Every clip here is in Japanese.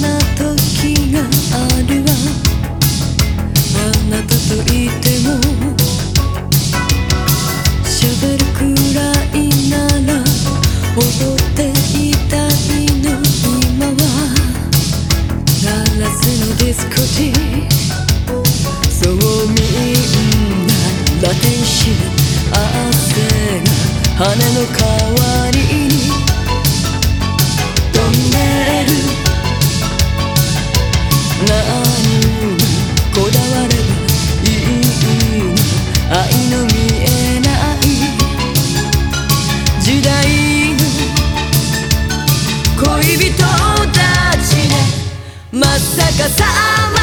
な時があるわ。あなたといても喋るくらいなら踊っていたいの今は。鳴らすのディスコティそうみんなラテンシア汗が羽の皮人たちねまさかさま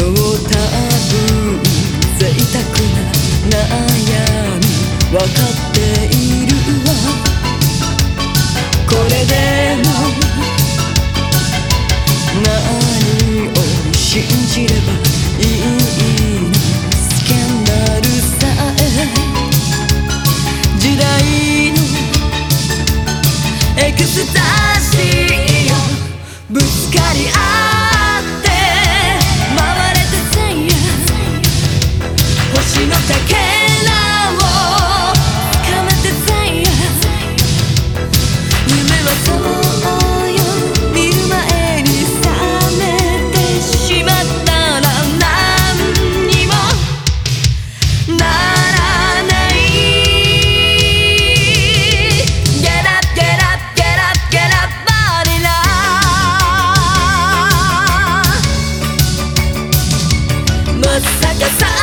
そう多分贅沢な悩み分かった 생겼어